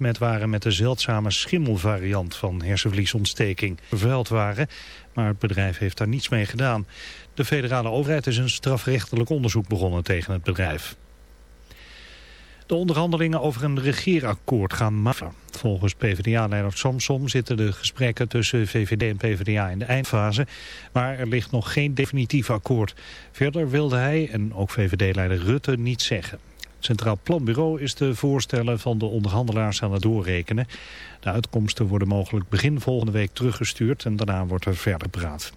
besmet waren met de zeldzame schimmelvariant van hersenvliesontsteking. Vervuild waren, maar het bedrijf heeft daar niets mee gedaan. De federale overheid is een strafrechtelijk onderzoek begonnen tegen het bedrijf. De onderhandelingen over een regeerakkoord gaan maar. Volgens PvdA-leider Samsom zitten de gesprekken tussen VVD en PvdA in de eindfase. Maar er ligt nog geen definitief akkoord. Verder wilde hij en ook VVD-leider Rutte niet zeggen. Centraal Planbureau is de voorstellen van de onderhandelaars aan het doorrekenen. De uitkomsten worden mogelijk begin volgende week teruggestuurd en daarna wordt er verder gepraat.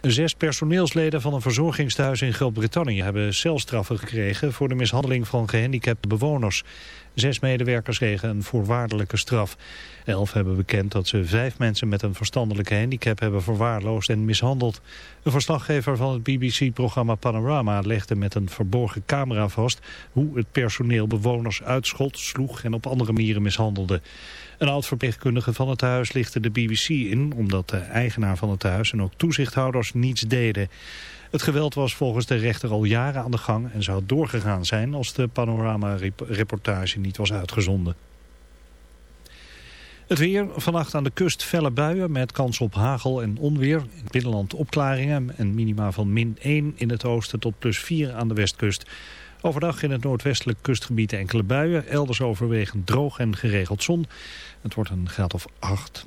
Zes personeelsleden van een verzorgingstehuis in Groot-Brittannië hebben celstraffen gekregen voor de mishandeling van gehandicapte bewoners. Zes medewerkers kregen een voorwaardelijke straf. Elf hebben bekend dat ze vijf mensen met een verstandelijke handicap hebben verwaarloosd en mishandeld. Een verslaggever van het BBC-programma Panorama legde met een verborgen camera vast hoe het personeel bewoners uitschot, sloeg en op andere manieren mishandelde. Een oud-verpleegkundige van het huis lichtte de BBC in... omdat de eigenaar van het huis en ook toezichthouders niets deden. Het geweld was volgens de rechter al jaren aan de gang... en zou doorgegaan zijn als de panorama-reportage niet was uitgezonden. Het weer, vannacht aan de kust felle buien met kans op hagel en onweer. In het binnenland opklaringen en minima van min 1 in het oosten tot plus 4 aan de westkust. Overdag in het noordwestelijk kustgebied enkele buien. Elders overwegend droog en geregeld zon. Het wordt een graad of 8.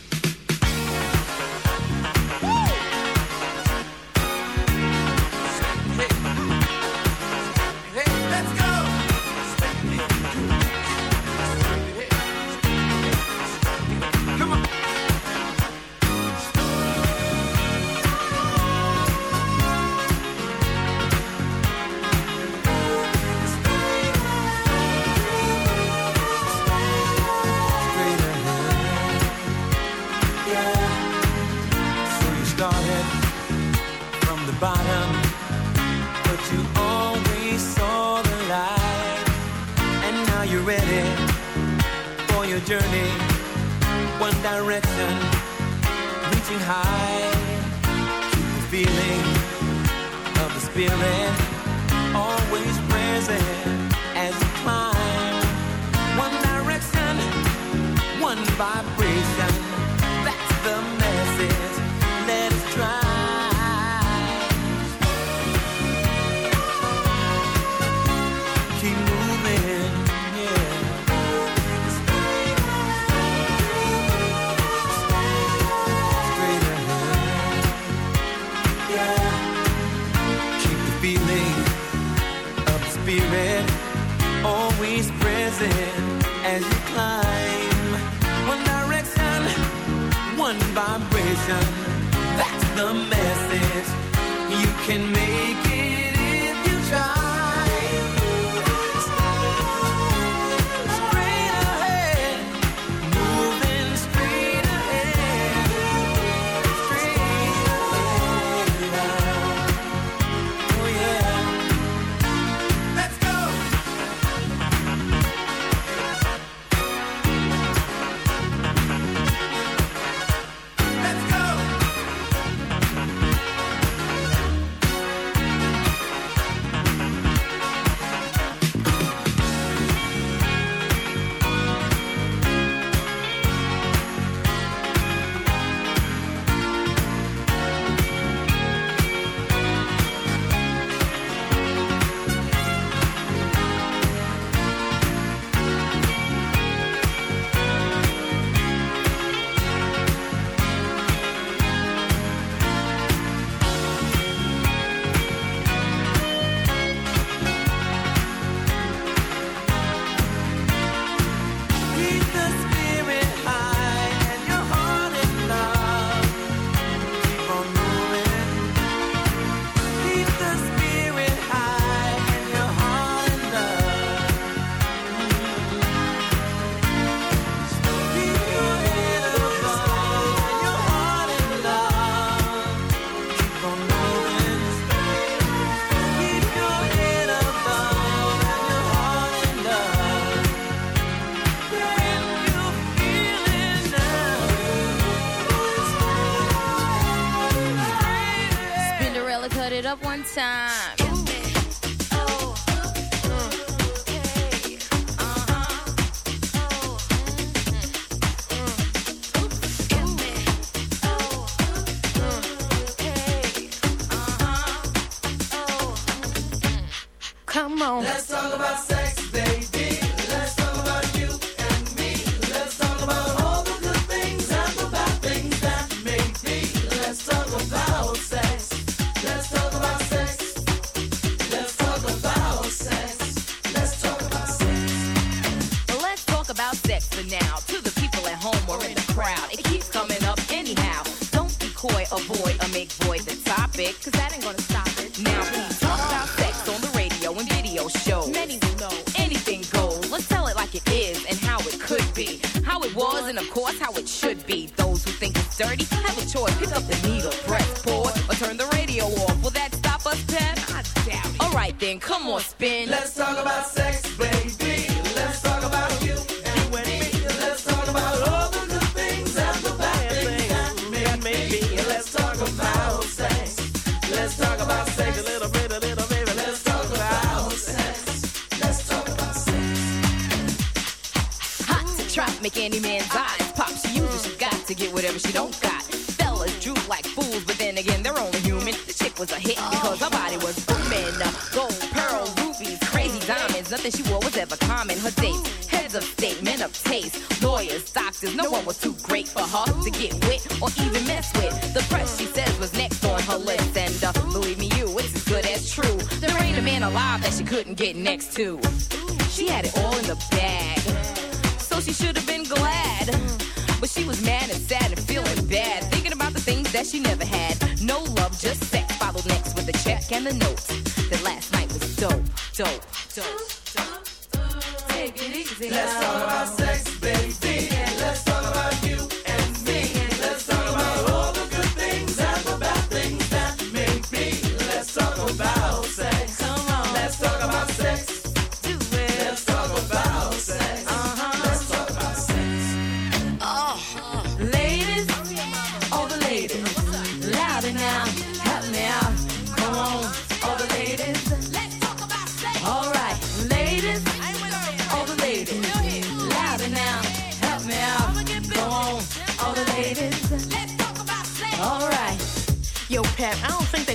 Pizza.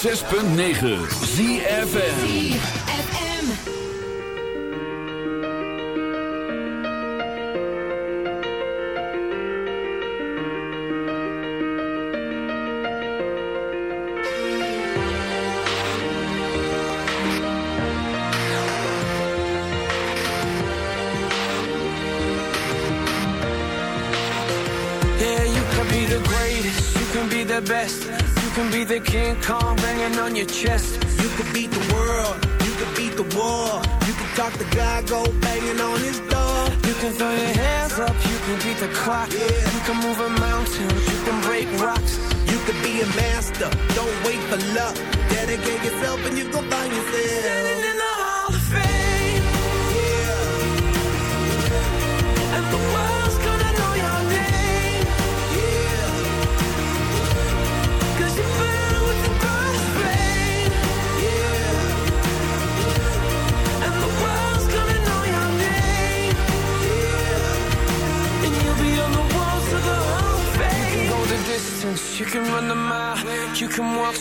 106.9 ZFN go banging on his door. You can throw your hands up, you can beat the clock. Yeah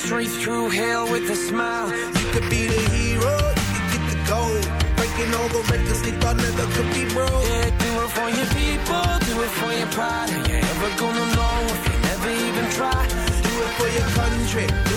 straight through hell with a smile. You could be the hero, you could get the gold. Breaking all the records they thought never could be broke. Yeah, do it for your people, do it for your pride. You're never gonna know if you never even try. Do it for your country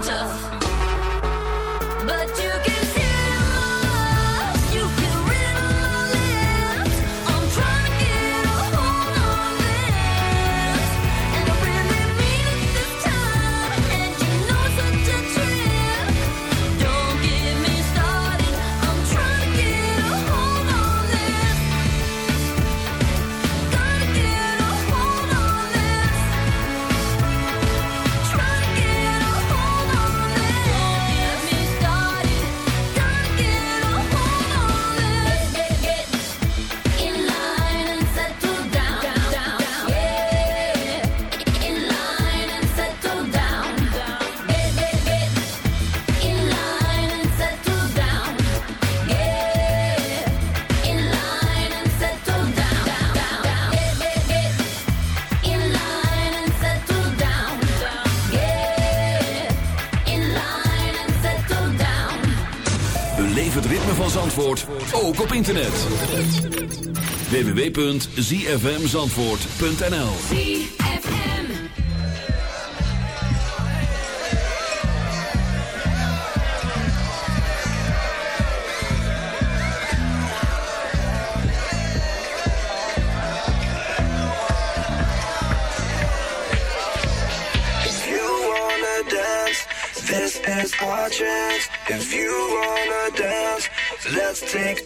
tough. internet. www.zfmzandvoort.nl This let's take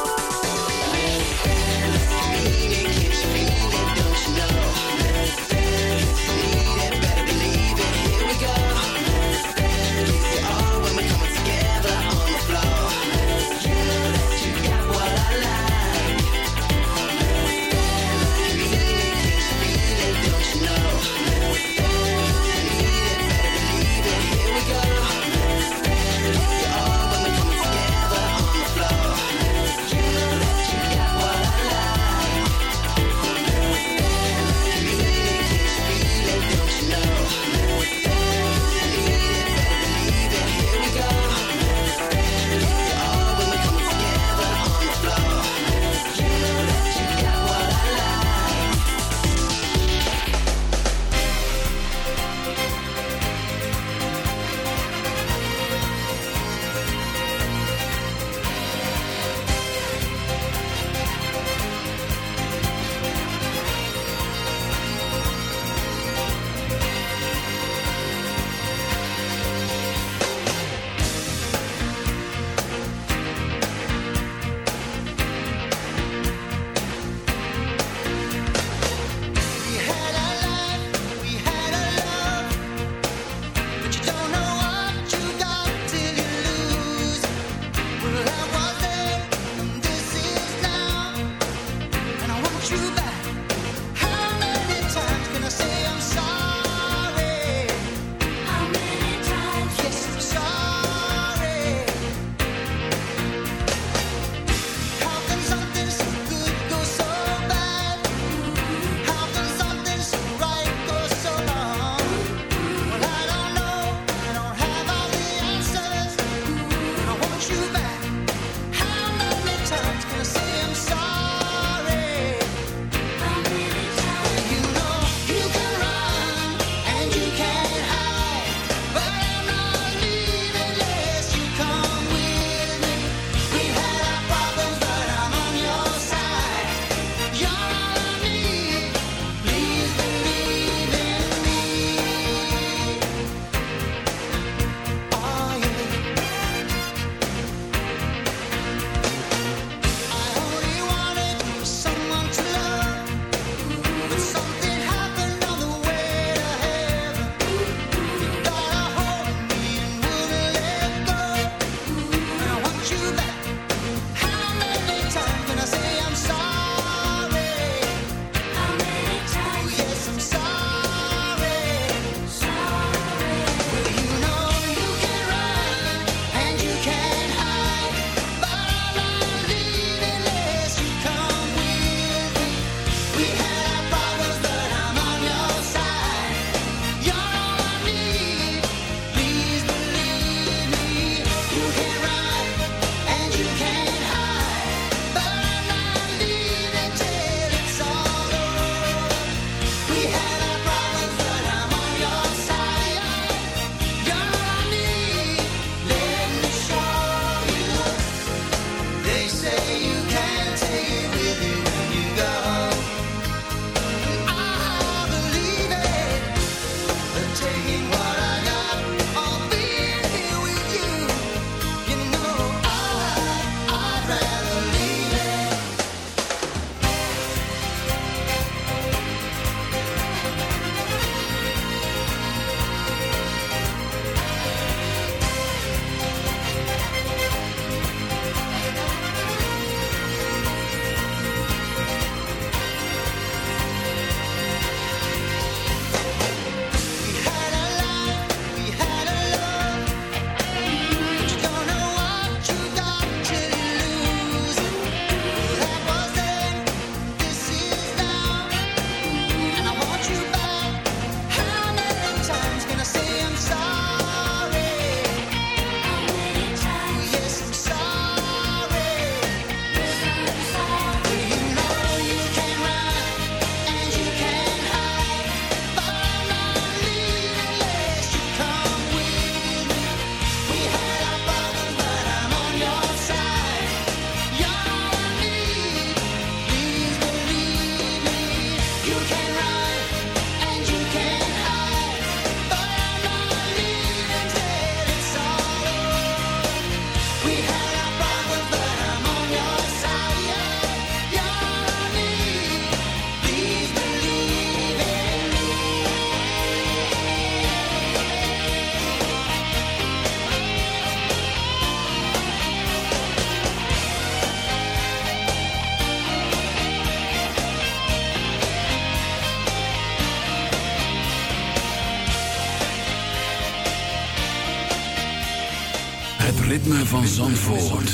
Ritme van Zandvoort.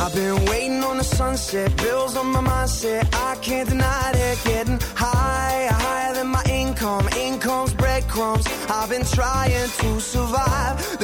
I've been waiting on the sunset, bills on my mindset. I can't deny it, getting higher, higher than my income. Income's breadcrumbs. I've been trying to survive.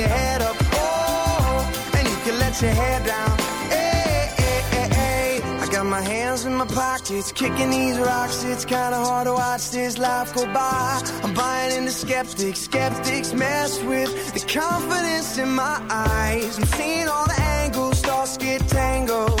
Your head up. Oh, and you can let your hair down. Hey, hey, hey, hey. I got my hands in my pockets, kicking these rocks. It's kinda hard to watch this life go by. I'm buying into skeptics, skeptics mess with the confidence in my eyes. I'm seeing all the angles, thoughts get tangled.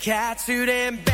ten and catsuit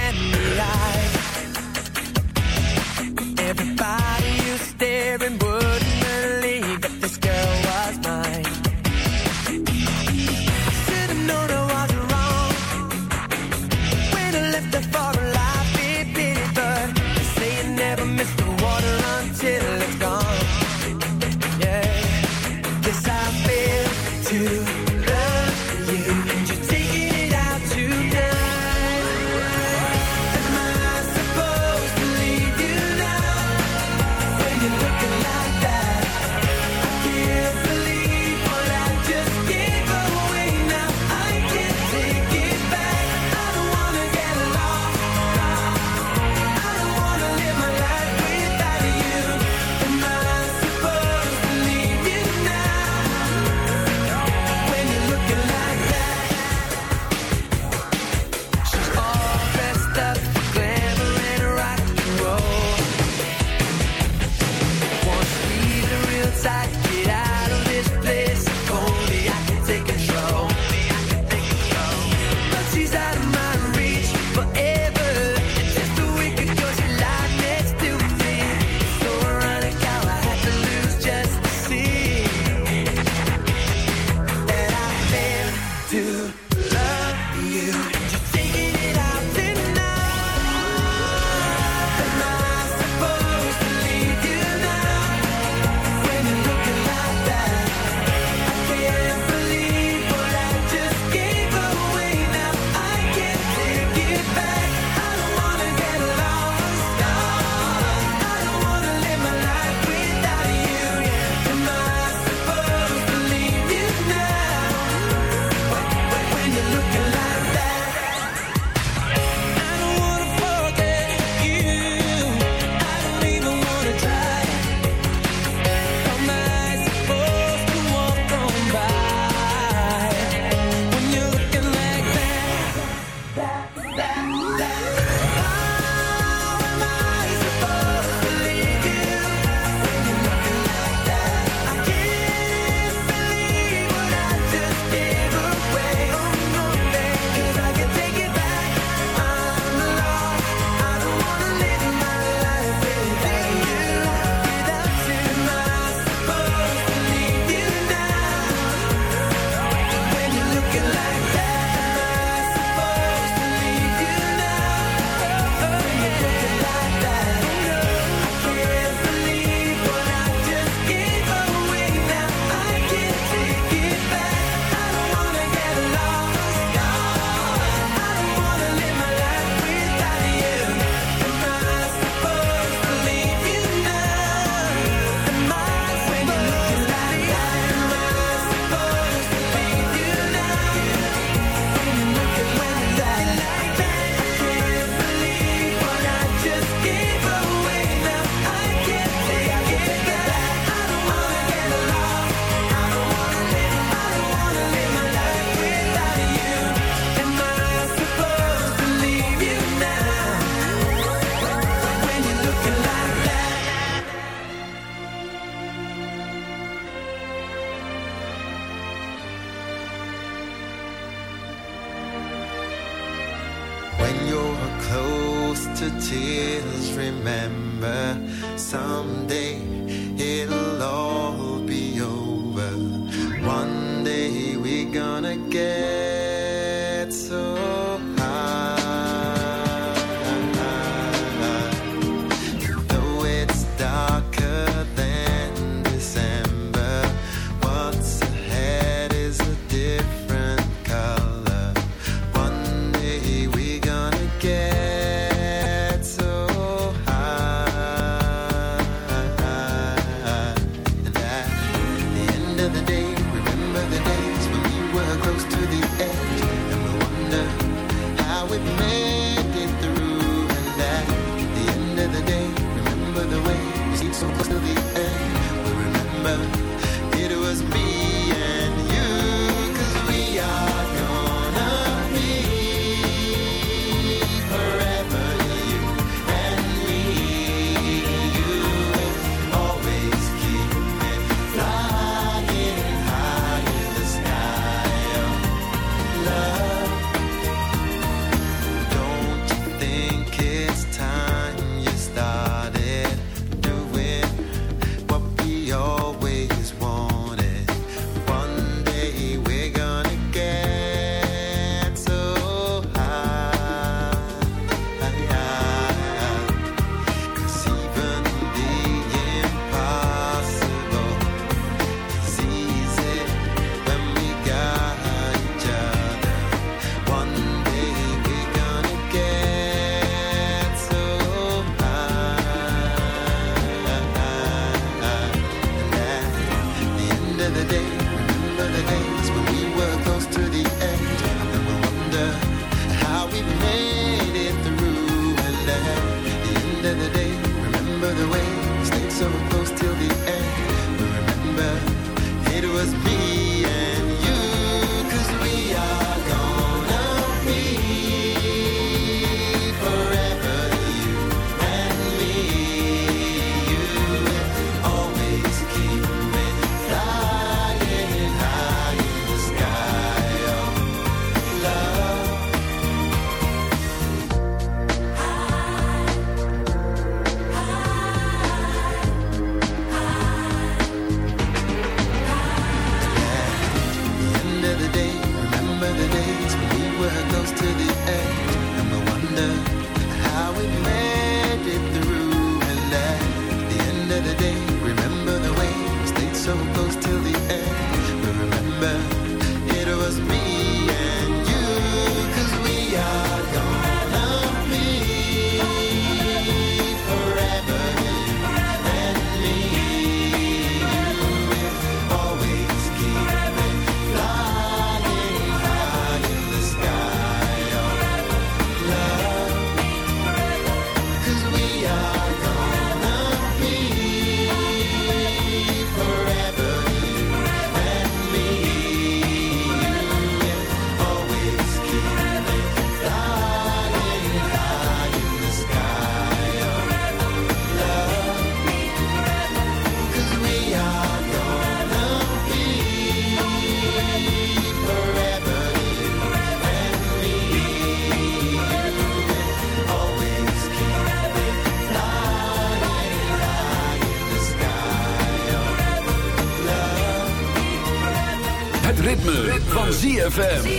ZFM.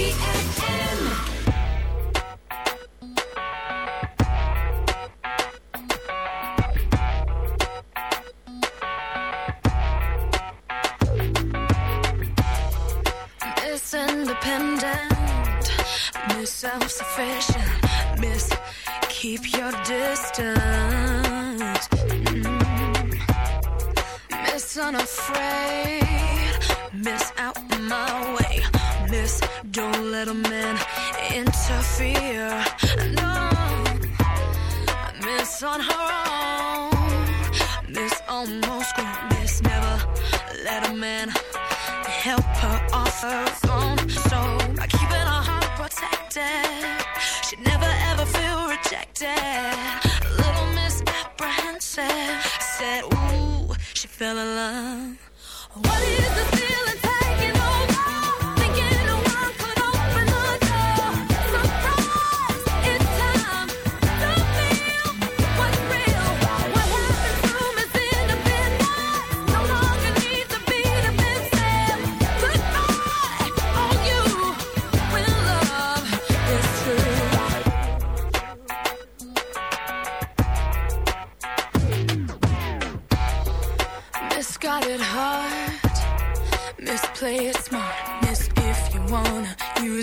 My Way, Miss Don't Let a Man Interfere, no, Miss On Her Own, Miss Almost Grown, Miss Never Let a Man help her off her throne. So by keeping her heart protected, she'd never ever feel rejected. Little Miss Apprehensive said, Ooh, she fell in love. What is the feeling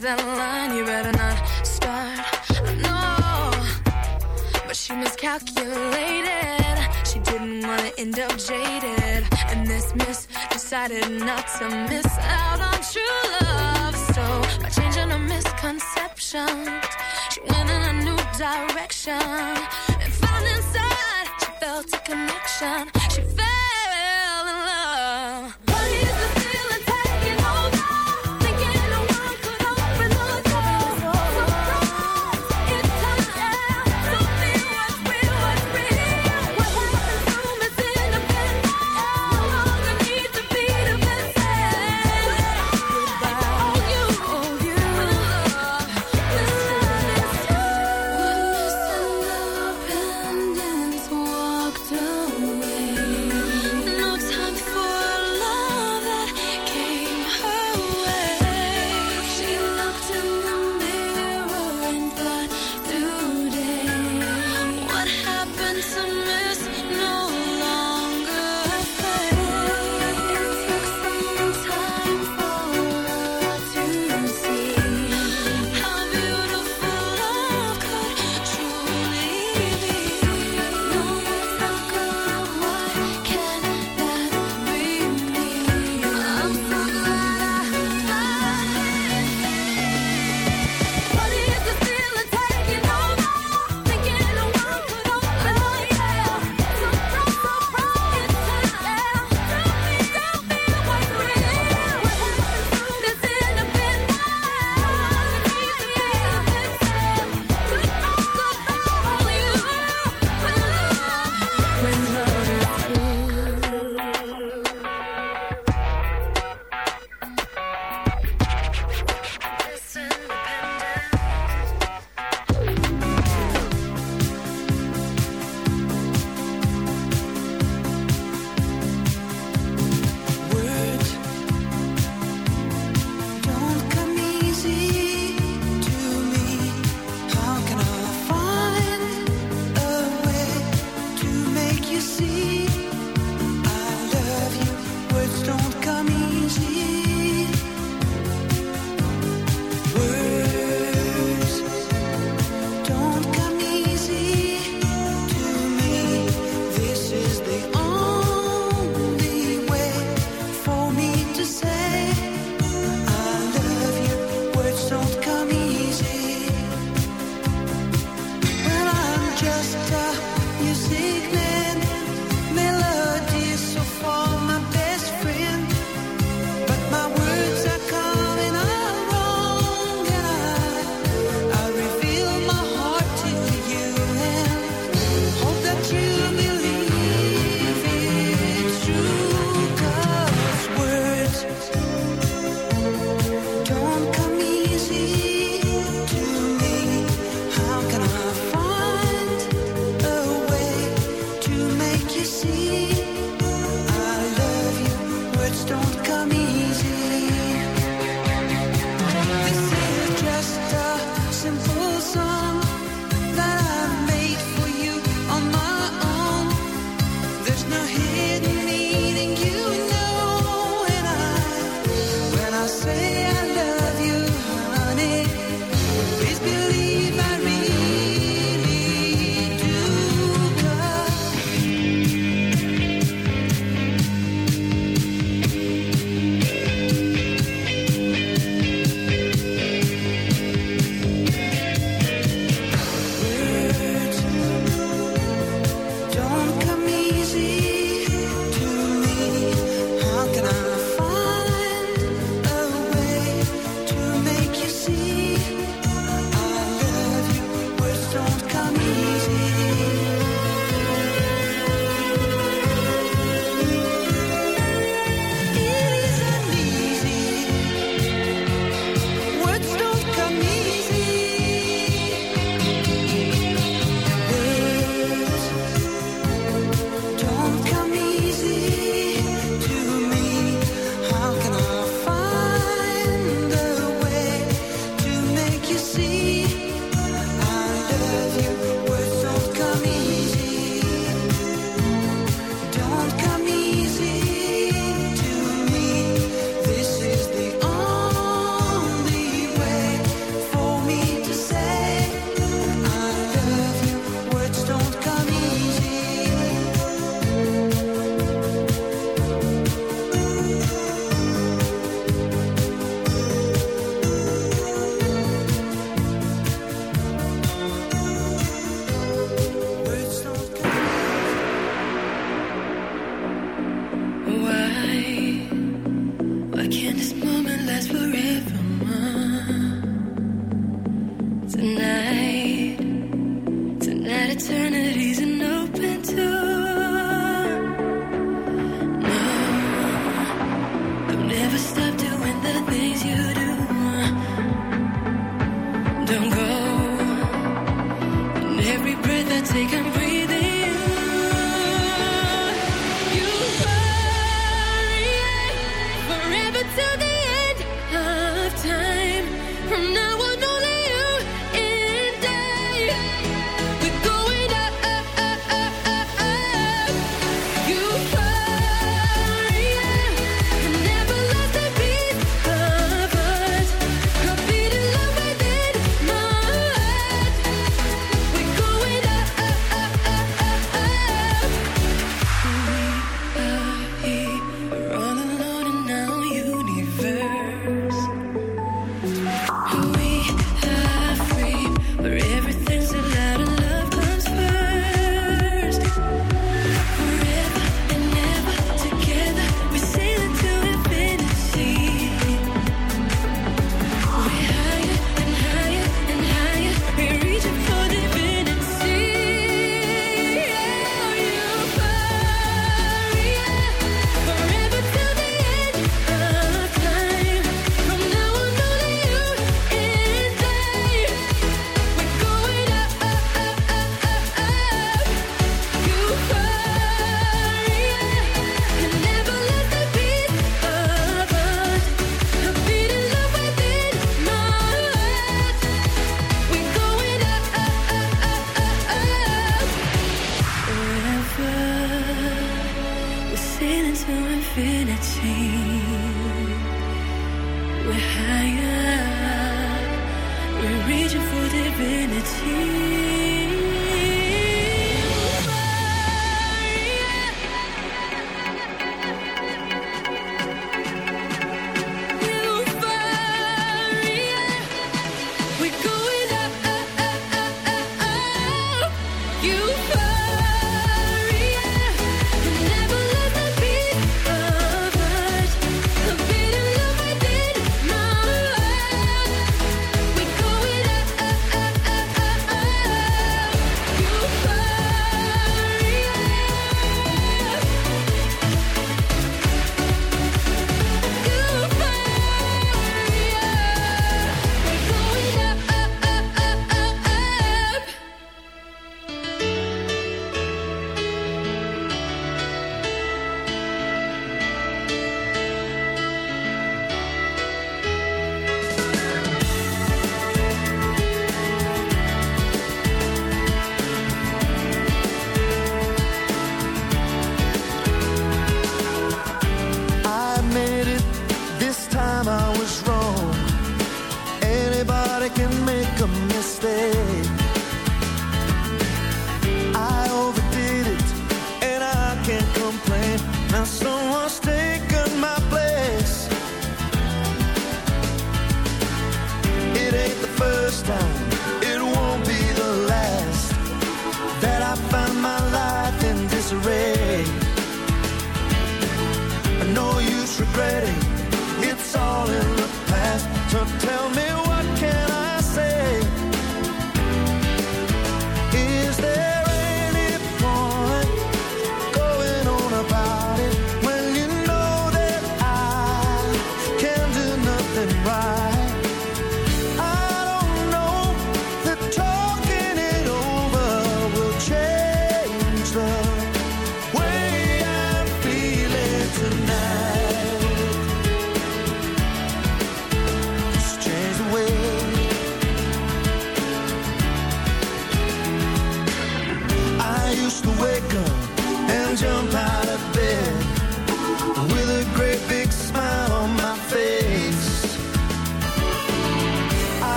that line, you better not start. No, but she miscalculated. She didn't wanna end up jaded. And this miss decided not to miss out on true love. So by changing her misconceptions, she went in a new direction. And found inside, she felt a connection. She fell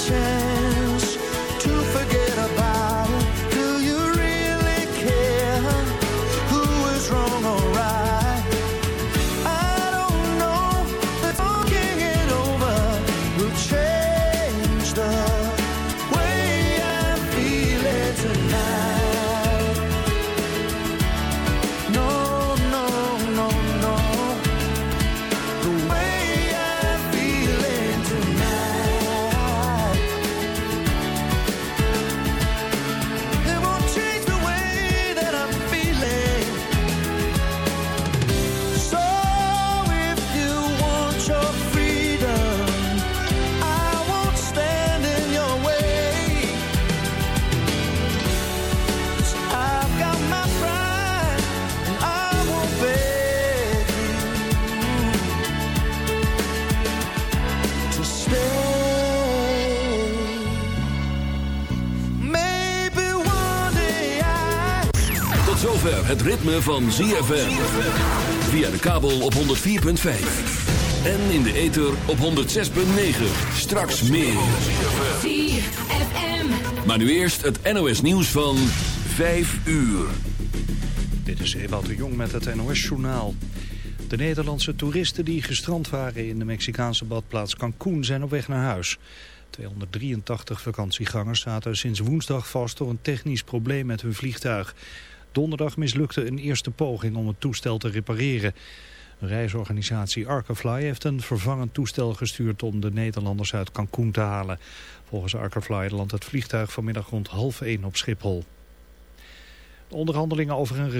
却 het ritme van ZFM. Via de kabel op 104.5. En in de ether op 106.9. Straks meer. ZFM. Maar nu eerst het NOS nieuws van 5 uur. Dit is Ewout de Jong met het NOS-journaal. De Nederlandse toeristen die gestrand waren in de Mexicaanse badplaats Cancún zijn op weg naar huis. 283 vakantiegangers zaten sinds woensdag vast door een technisch probleem met hun vliegtuig. Donderdag mislukte een eerste poging om het toestel te repareren. Reisorganisatie Arkafly heeft een vervangend toestel gestuurd om de Nederlanders uit Cancún te halen. Volgens Arkafly landt het vliegtuig vanmiddag rond half één op Schiphol. De onderhandelingen over een